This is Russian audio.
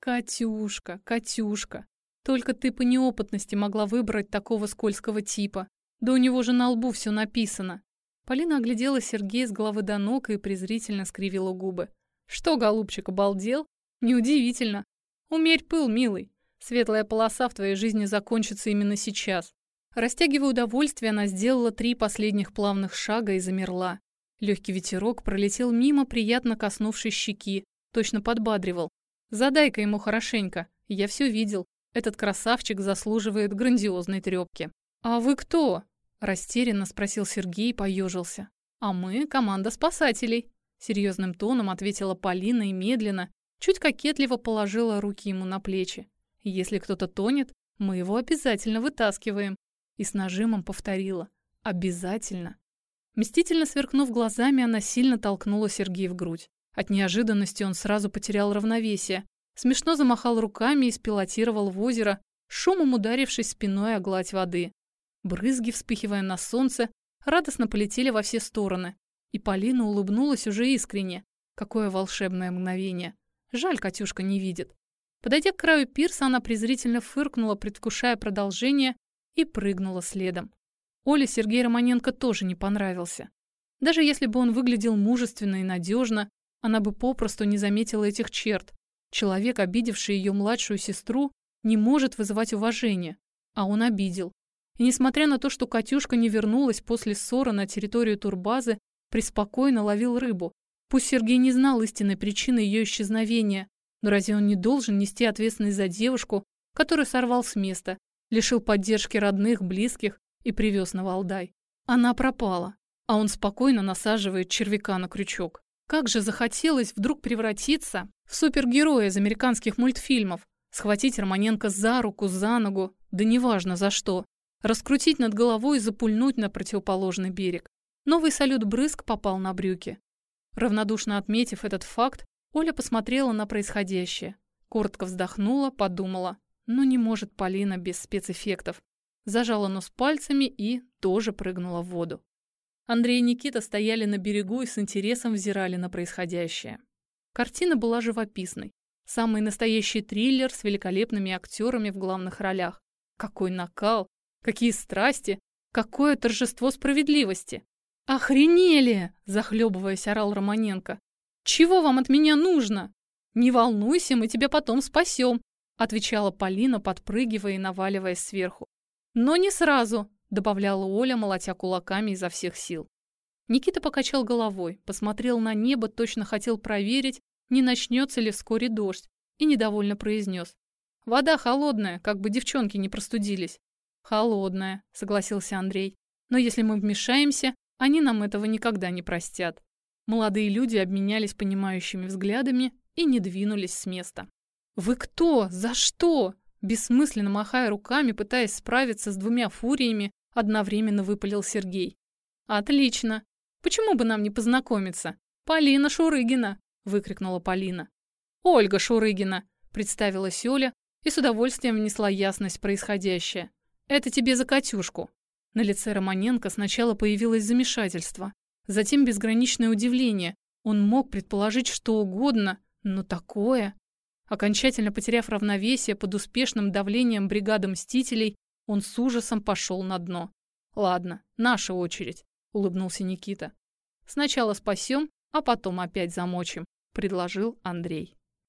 Катюшка, Катюшка, только ты по неопытности могла выбрать такого скользкого типа. Да у него же на лбу все написано. Полина оглядела Сергея с головы до ног и презрительно скривила губы. Что, голубчик, обалдел? Неудивительно. Умерь пыл, милый. Светлая полоса в твоей жизни закончится именно сейчас. Растягивая удовольствие, она сделала три последних плавных шага и замерла. Легкий ветерок пролетел мимо, приятно коснувшись щеки, точно подбадривал. Задай-ка ему хорошенько. Я все видел. Этот красавчик заслуживает грандиозной трепки. «А вы кто?» – растерянно спросил Сергей и поежился. «А мы – команда спасателей», – серьезным тоном ответила Полина и медленно, чуть кокетливо положила руки ему на плечи. «Если кто-то тонет, мы его обязательно вытаскиваем». И с нажимом повторила. «Обязательно». Мстительно сверкнув глазами, она сильно толкнула Сергея в грудь. От неожиданности он сразу потерял равновесие, смешно замахал руками и спилотировал в озеро, шумом ударившись спиной о гладь воды. Брызги, вспыхивая на солнце, радостно полетели во все стороны. И Полина улыбнулась уже искренне. Какое волшебное мгновение. Жаль, Катюшка не видит. Подойдя к краю пирса, она презрительно фыркнула, предвкушая продолжение, и прыгнула следом. Оле Сергей Романенко тоже не понравился. Даже если бы он выглядел мужественно и надежно, она бы попросту не заметила этих черт. Человек, обидевший ее младшую сестру, не может вызывать уважение, а он обидел. И несмотря на то, что Катюшка не вернулась после ссоры на территорию турбазы, преспокойно ловил рыбу. Пусть Сергей не знал истинной причины ее исчезновения, но разве он не должен нести ответственность за девушку, которую сорвал с места, лишил поддержки родных, близких и привез на Валдай? Она пропала, а он спокойно насаживает червяка на крючок. Как же захотелось вдруг превратиться в супергероя из американских мультфильмов, схватить Романенко за руку, за ногу, да неважно за что, раскрутить над головой и запульнуть на противоположный берег. Новый салют-брызг попал на брюки. Равнодушно отметив этот факт, Оля посмотрела на происходящее. Коротко вздохнула, подумала. Ну не может Полина без спецэффектов. Зажала нос пальцами и тоже прыгнула в воду. Андрей и Никита стояли на берегу и с интересом взирали на происходящее. Картина была живописной. Самый настоящий триллер с великолепными актерами в главных ролях. Какой накал, какие страсти, какое торжество справедливости. «Охренели!» – захлебываясь, орал Романенко. «Чего вам от меня нужно?» «Не волнуйся, мы тебя потом спасем», – отвечала Полина, подпрыгивая и наваливаясь сверху. «Но не сразу добавляла Оля, молотя кулаками изо всех сил. Никита покачал головой, посмотрел на небо, точно хотел проверить, не начнется ли вскоре дождь, и недовольно произнес. «Вода холодная, как бы девчонки не простудились». «Холодная», — согласился Андрей. «Но если мы вмешаемся, они нам этого никогда не простят». Молодые люди обменялись понимающими взглядами и не двинулись с места. «Вы кто? За что?» Бессмысленно махая руками, пытаясь справиться с двумя фуриями, Одновременно выпалил Сергей. «Отлично! Почему бы нам не познакомиться? Полина Шурыгина!» – выкрикнула Полина. «Ольга Шурыгина!» – представилась Оля и с удовольствием внесла ясность происходящее. «Это тебе за Катюшку!» На лице Романенко сначала появилось замешательство, затем безграничное удивление. Он мог предположить что угодно, но такое... Окончательно потеряв равновесие под успешным давлением бригады мстителей, он с ужасом пошел на дно. «Ладно, наша очередь», — улыбнулся Никита. «Сначала спасем, а потом опять замочим», — предложил Андрей.